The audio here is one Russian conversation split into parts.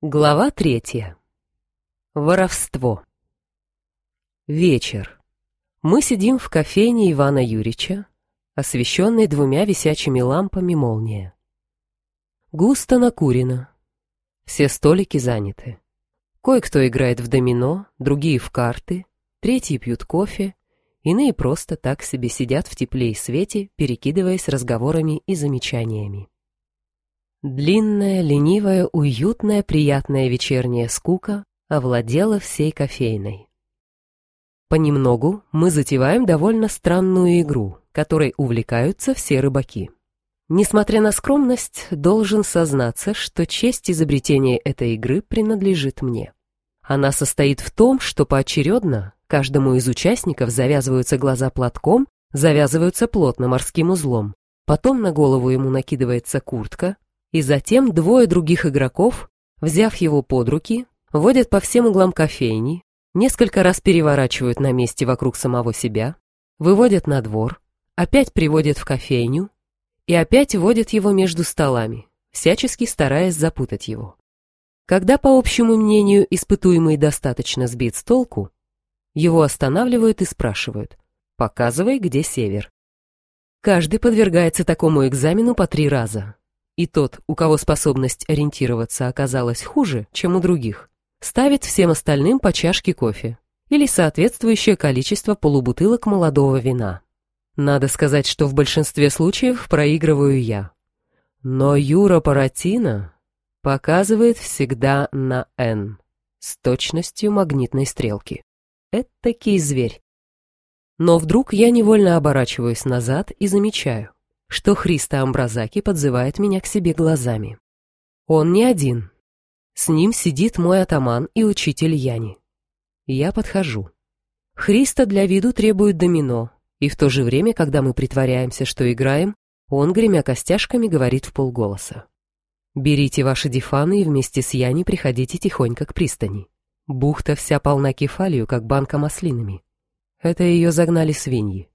Глава третья. Воровство. Вечер. Мы сидим в кофейне Ивана Юрича, освещенной двумя висячими лампами молния. Густо накурено. Все столики заняты. Кое-кто играет в домино, другие в карты, третьи пьют кофе, иные просто так себе сидят в тепле и свете, перекидываясь разговорами и замечаниями. Длинная, ленивая, уютная, приятная вечерняя скука овладела всей кофейной. Понемногу мы затеваем довольно странную игру, которой увлекаются все рыбаки. Несмотря на скромность, должен сознаться, что честь изобретения этой игры принадлежит мне. Она состоит в том, что поочередно каждому из участников завязываются глаза платком, завязываются плотно морским узлом, потом на голову ему накидывается куртка, и затем двое других игроков, взяв его под руки, водят по всем углам кофейни, несколько раз переворачивают на месте вокруг самого себя, выводят на двор, опять приводят в кофейню и опять водят его между столами, всячески стараясь запутать его. Когда, по общему мнению, испытуемый достаточно сбит с толку, его останавливают и спрашивают «Показывай, где север». Каждый подвергается такому экзамену по три раза, и тот, у кого способность ориентироваться оказалась хуже, чем у других, ставит всем остальным по чашке кофе или соответствующее количество полубутылок молодого вина. Надо сказать, что в большинстве случаев проигрываю я. Но Юра Паратина показывает всегда на «Н» с точностью магнитной стрелки. Этакий зверь. Но вдруг я невольно оборачиваюсь назад и замечаю что Христа Амбразаки подзывает меня к себе глазами. Он не один. С ним сидит мой атаман и учитель Яни. Я подхожу. Христа для виду требует домино, и в то же время, когда мы притворяемся, что играем, он, гремя костяшками, говорит в полголоса. «Берите ваши дифаны и вместе с Яни приходите тихонько к пристани. Бухта вся полна кефалью, как банка маслинами. Это ее загнали свиньи.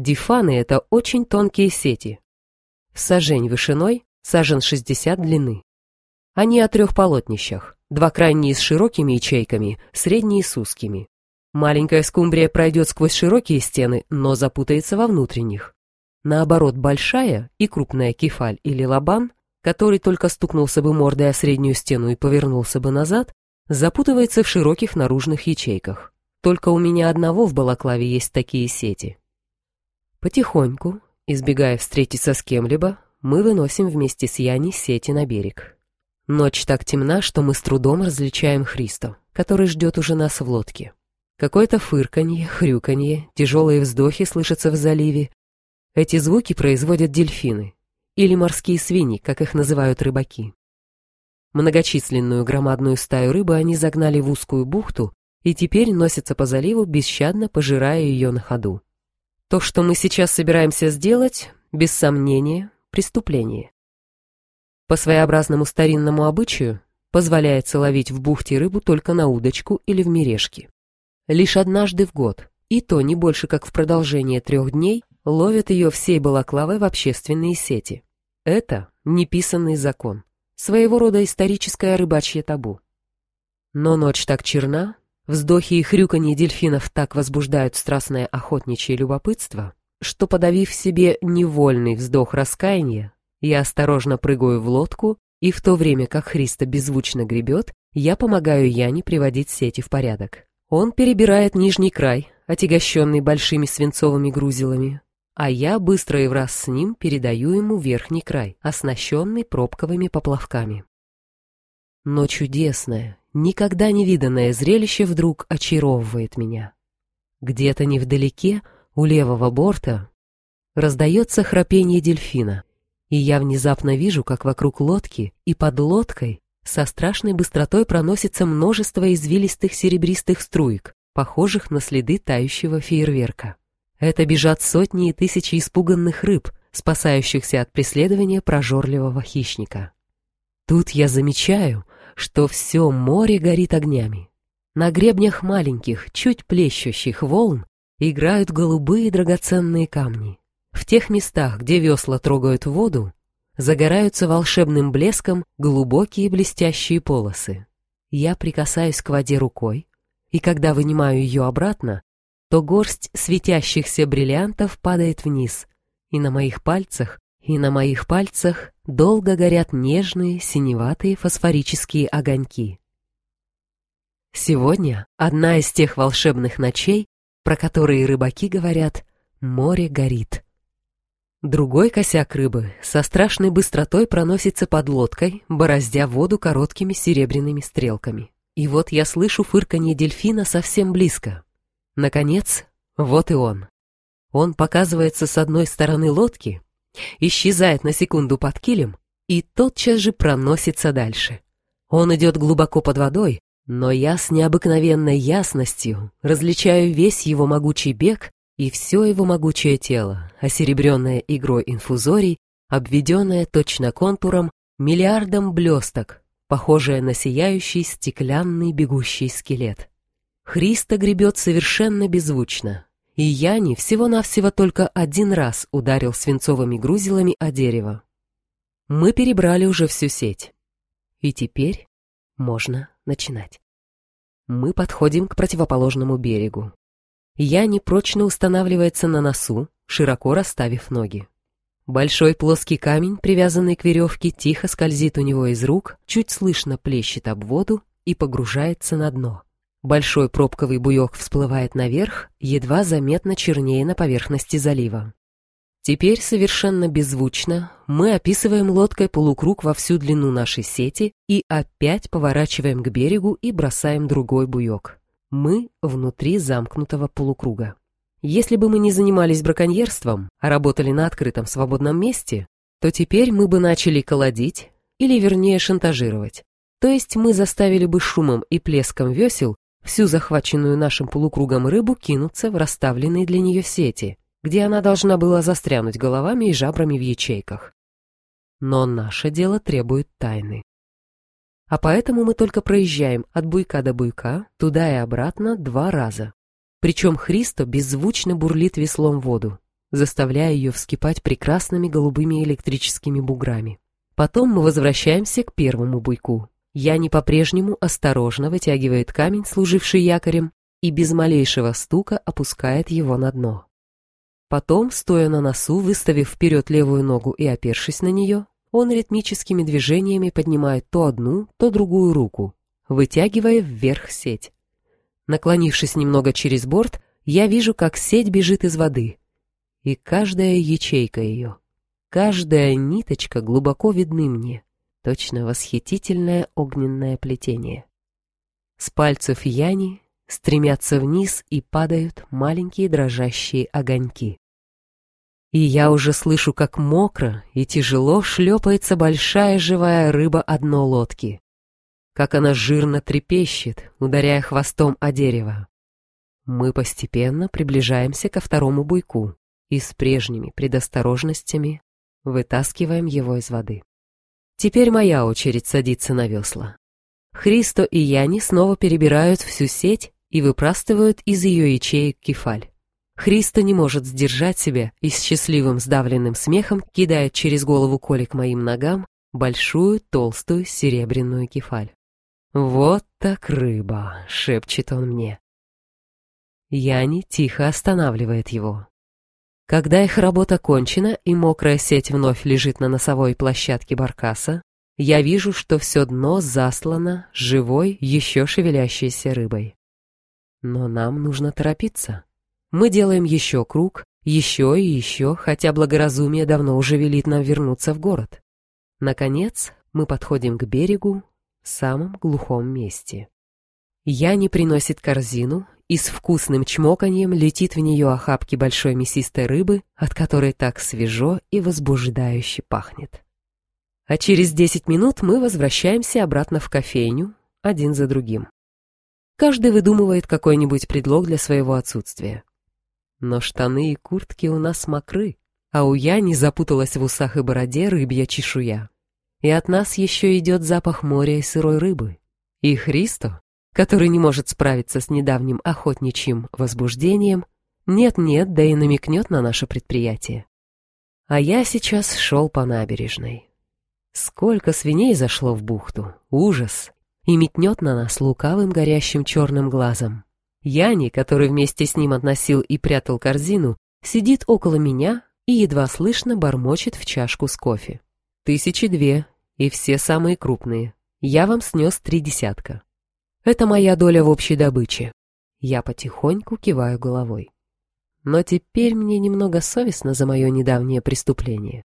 Дифаны — это очень тонкие сети. Сажень вышиной, сажен 60 длины. Они о трех полотнищах. Два крайние с широкими ячейками, средние с узкими. Маленькая скумбрия пройдет сквозь широкие стены, но запутается во внутренних. Наоборот, большая и крупная кефаль или лабан, который только стукнулся бы мордой о среднюю стену и повернулся бы назад, запутывается в широких наружных ячейках. Только у меня одного в балаклаве есть такие сети. Потихоньку, избегая встретиться с кем-либо, мы выносим вместе с Яни сети на берег. Ночь так темна, что мы с трудом различаем Христо, который ждет уже нас в лодке. Какое-то фырканье, хрюканье, тяжелые вздохи слышатся в заливе. Эти звуки производят дельфины, или морские свиньи, как их называют рыбаки. Многочисленную громадную стаю рыбы они загнали в узкую бухту и теперь носятся по заливу, бесщадно пожирая ее на ходу. То, что мы сейчас собираемся сделать, без сомнения, преступление. По своеобразному старинному обычаю позволяется ловить в бухте рыбу только на удочку или в мережке. Лишь однажды в год, и то не больше как в продолжение трех дней, ловят ее всей балаклавой в общественные сети. Это неписанный закон, своего рода историческое рыбачье табу. Но ночь так черна, Вздохи и хрюканье дельфинов так возбуждают страстное охотничье любопытство, что, подавив в себе невольный вздох раскаяния, я осторожно прыгаю в лодку, и в то время как Христа беззвучно гребет, я помогаю Яне приводить сети в порядок. Он перебирает нижний край, отягощенный большими свинцовыми грузилами, а я быстро и враз с ним передаю ему верхний край, оснащенный пробковыми поплавками. Но чудесное, никогда не виданное зрелище вдруг очаровывает меня. Где-то невдалеке, у левого борта, раздается храпение дельфина, и я внезапно вижу, как вокруг лодки и под лодкой со страшной быстротой проносится множество извилистых серебристых струек, похожих на следы тающего фейерверка. Это бежат сотни и тысячи испуганных рыб, спасающихся от преследования прожорливого хищника. Тут я замечаю, что все море горит огнями. На гребнях маленьких, чуть плещущих волн играют голубые драгоценные камни. В тех местах, где весла трогают воду, загораются волшебным блеском глубокие блестящие полосы. Я прикасаюсь к воде рукой, и когда вынимаю ее обратно, то горсть светящихся бриллиантов падает вниз, и на моих пальцах, и на моих пальцах долго горят нежные синеватые фосфорические огоньки. Сегодня одна из тех волшебных ночей, про которые рыбаки говорят «море горит». Другой косяк рыбы со страшной быстротой проносится под лодкой, бороздя воду короткими серебряными стрелками. И вот я слышу фырканье дельфина совсем близко. Наконец, вот и он. Он показывается с одной стороны лодки, исчезает на секунду под килем и тотчас же проносится дальше. Он идет глубоко под водой, но я с необыкновенной ясностью различаю весь его могучий бег и все его могучее тело, осеребренное игрой инфузорий, обведенное точно контуром миллиардом блесток, похожее на сияющий стеклянный бегущий скелет. Христа гребет совершенно беззвучно, и Яни всего-навсего только один раз ударил свинцовыми грузилами о дерево. Мы перебрали уже всю сеть. И теперь можно начинать. Мы подходим к противоположному берегу. Я непрочно устанавливается на носу, широко расставив ноги. Большой плоский камень, привязанный к веревке, тихо скользит у него из рук, чуть слышно плещет об воду и погружается на дно. Большой пробковый буек всплывает наверх, едва заметно чернее на поверхности залива. Теперь совершенно беззвучно мы описываем лодкой полукруг во всю длину нашей сети и опять поворачиваем к берегу и бросаем другой буек. Мы внутри замкнутого полукруга. Если бы мы не занимались браконьерством, а работали на открытом свободном месте, то теперь мы бы начали колодить, или вернее шантажировать. То есть мы заставили бы шумом и плеском весел всю захваченную нашим полукругом рыбу кинуться в расставленные для нее сети, где она должна была застрянуть головами и жабрами в ячейках. Но наше дело требует тайны. А поэтому мы только проезжаем от буйка до буйка, туда и обратно два раза. Причем Христо беззвучно бурлит веслом воду, заставляя ее вскипать прекрасными голубыми электрическими буграми. Потом мы возвращаемся к первому буйку. Яни по-прежнему осторожно вытягивает камень, служивший якорем, и без малейшего стука опускает его на дно. Потом, стоя на носу, выставив вперед левую ногу и опершись на нее, он ритмическими движениями поднимает то одну, то другую руку, вытягивая вверх сеть. Наклонившись немного через борт, я вижу, как сеть бежит из воды. И каждая ячейка ее, каждая ниточка глубоко видны мне. Точно восхитительное огненное плетение. С пальцев Яни стремятся вниз и падают маленькие дрожащие огоньки. И я уже слышу, как мокро и тяжело шлепается большая живая рыба одно лодки. Как она жирно трепещет, ударяя хвостом о дерево. Мы постепенно приближаемся ко второму буйку и с прежними предосторожностями вытаскиваем его из воды. Теперь моя очередь садиться на весла. Христо и Яни снова перебирают всю сеть и выпрастывают из ее ячеек кефаль. Христа не может сдержать себя и с счастливым сдавленным смехом кидает через голову Коли к моим ногам большую толстую серебряную кефаль. «Вот так рыба!» — шепчет он мне. Яни тихо останавливает его. Когда их работа кончена и мокрая сеть вновь лежит на носовой площадке баркаса, я вижу, что все дно заслано живой, еще шевелящейся рыбой. Но нам нужно торопиться. Мы делаем еще круг, еще и еще, хотя благоразумие давно уже велит нам вернуться в город. Наконец, мы подходим к берегу в самом глухом месте. Яни приносит корзину и с вкусным чмоканьем летит в нее охапки большой мясистой рыбы, от которой так свежо и возбуждающе пахнет. А через десять минут мы возвращаемся обратно в кофейню, один за другим. Каждый выдумывает какой-нибудь предлог для своего отсутствия. Но штаны и куртки у нас мокры, а у Яни запуталась в усах и бороде рыбья чешуя. И от нас еще идет запах моря и сырой рыбы. И Христо, который не может справиться с недавним охотничьим возбуждением, нет-нет, да и намекнет на наше предприятие. А я сейчас шел по набережной. Сколько свиней зашло в бухту. Ужас. И метнет на нас лукавым горящим черным глазом. Яни, который вместе с ним относил и прятал корзину, сидит около меня и едва слышно бормочет в чашку с кофе. Тысячи две, и все самые крупные. Я вам снес три десятка. Это моя доля в общей добыче. Я потихоньку киваю головой. Но теперь мне немного совестно за мое недавнее преступление.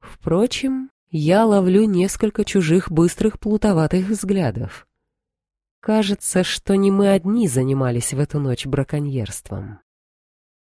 Впрочем, я ловлю несколько чужих быстрых плутоватых взглядов. Кажется, что не мы одни занимались в эту ночь браконьерством.